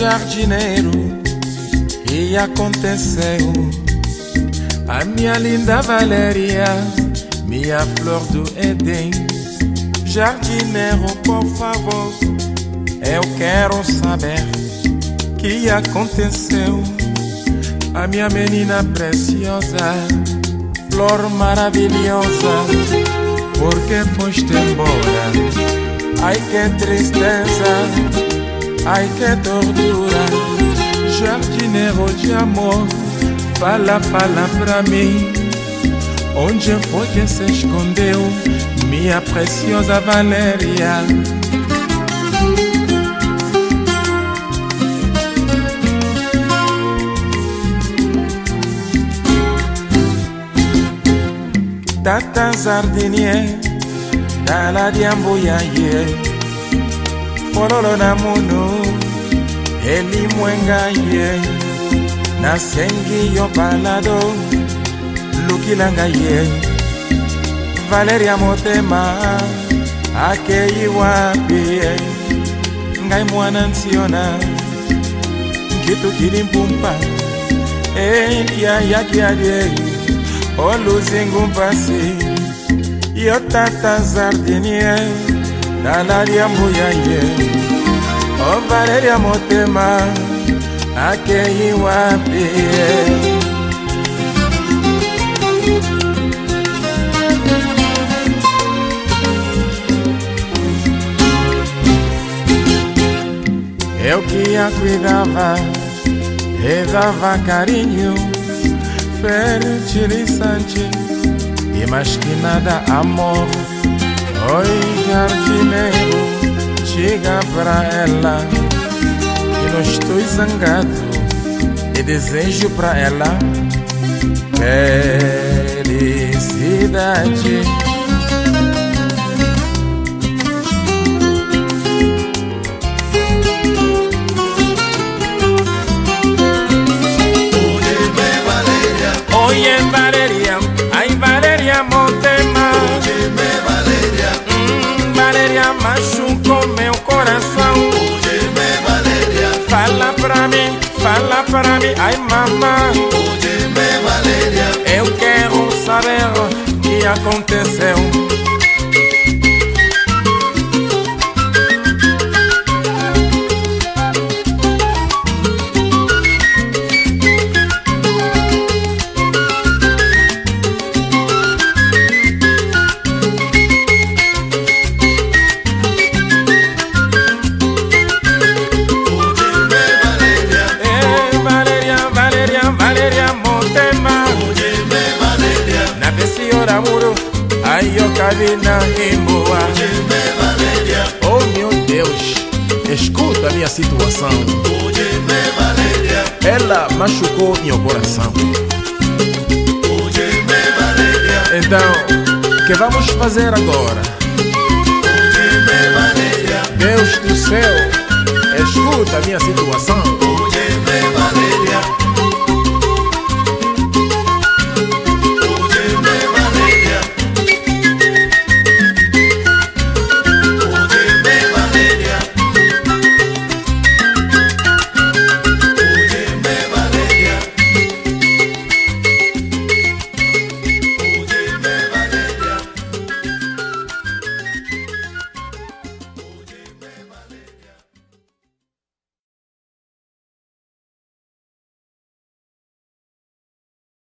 jardineiro, que aconteceu? A minha linda Valéria, minha flor do Éden. Jardineiro, por favor, eu quero saber que aconteceu. A minha menina preciosa, flor maravilhosa, porque foste embora? Ai que tristeza, ai que tortura, jardineiro de amor, fala, fala pra mim. Onde foi que se escondeu minha preciosa Valéria? Tata Zardinier, Dala Diamboyaye, fololo na munu elimwenga ye nasengi yo balado lukila ngai ye. Valeri ya motema akei wapi ye? Ngai mwana nsiona kitukili mpumpa eliyayaki alie oluzingu mpasi yo tata jardinier nalalia mbuya ye o valeria motema akei wapi eu que a cuidava dava carinho fertilizante e mais que nada amor. Oi, jardineiro, diga pra ela que não estou zangado e desejo pra ela felicidade. Machucou meu coração. Óyeme Valeria, Fala pra mim, fala pra mim, ai mamãe Senhora muro, cabina em boa Oh meu Deus, escuta a minha situação. Ela machucou meu coração. Então, que vamos fazer agora? Deus do céu, escuta a minha situação